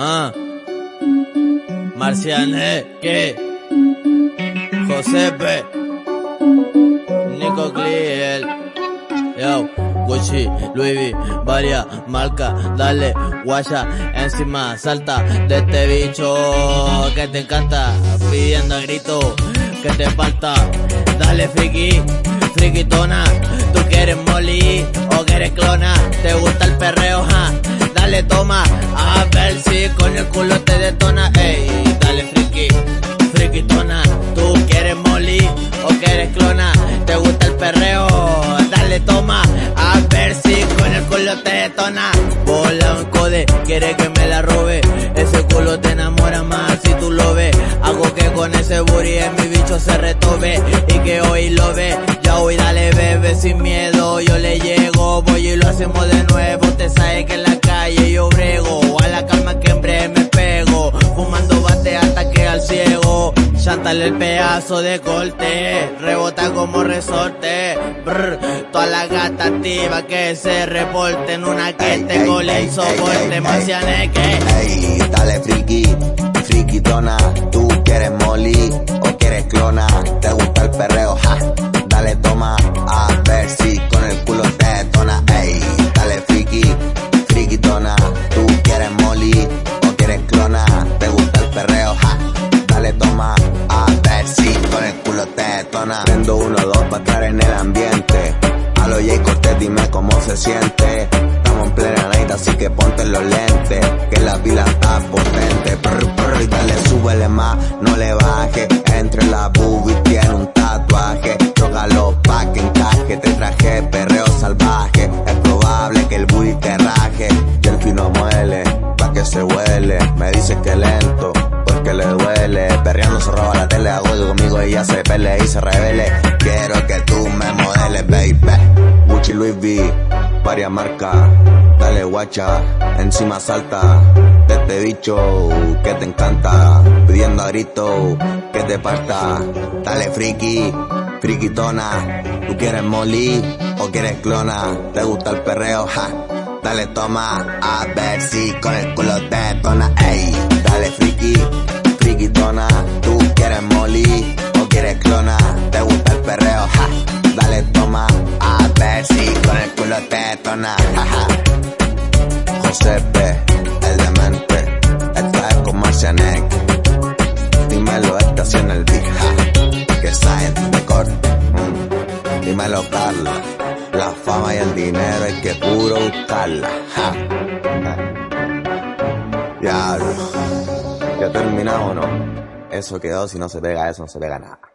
Ah. que Josepe. Nico Cliel. Yo. Gucci, Louis V, varias dale, guaya, encima, salta de este bicho que te encanta, pidiendo a grito que te falta, dale friki, friquitona, tú quieres molly o quieres clona, dale toma, a ver si con el culo te detona, ey, dale friki, friquitona, tú quieres molly o quieres clona, te gusta el perreo, dale toma, a ver si con el culo te detona, bola un code, quiere que me la robe, ese culo te enamora más si tú lo ves, hago que con ese booty en mi bicho se retobe y que hoy lo ve, ya hoy dale bebé sin miedo, yo le llego, voy y lo hacemos de nuevo, te sabe que la calle yo brego, a la calma que en breve me pego, fumando bate hasta que al ciego, chántale el pedazo de corte, rebota como resorte, brr, toda la gata activa que se reporten, una que te gole el soporte, más que. Ey, dale friki, frikitona, tú quieres molly o quieres clona, te gusta detona, prendo uno dos para estar en el ambiente, a lo J Cortez dime cómo se siente, estamos en plena night así que ponte los lentes, que la pila está potente, brr, brr, y dale súbele más, no le baje, entre la boobies tiene un tatuaje, chócalo pa' que encaje, te traje perreo salvaje, es probable que el booty te raje, y el fino muele, pa' que se huele, me dice que lento, roba la tele, hago conmigo y ya se pele y se revele, quiero que tú me modeles, baby, Gucci Louis V, varias marcas, dale guacha, encima salta, de este bicho que te encanta, pidiendo a grito que te parta, dale friki, friquitona, tú quieres molly o quieres clona, te gusta el perreo, ja, dale toma, a ver si con el culo te detona, perreo, ja, dale toma, a ver si con el culo te detona, jaja. Josepe, el demente, esta es con Marcianek, dímelo, estación el Big Ja, que de corte, mm. dímelo Carla, la fama y el dinero hay que puro buscarla, ja. Ya, ya terminamos, ¿no? Eso quedó, si no se pega eso, no se pega nada.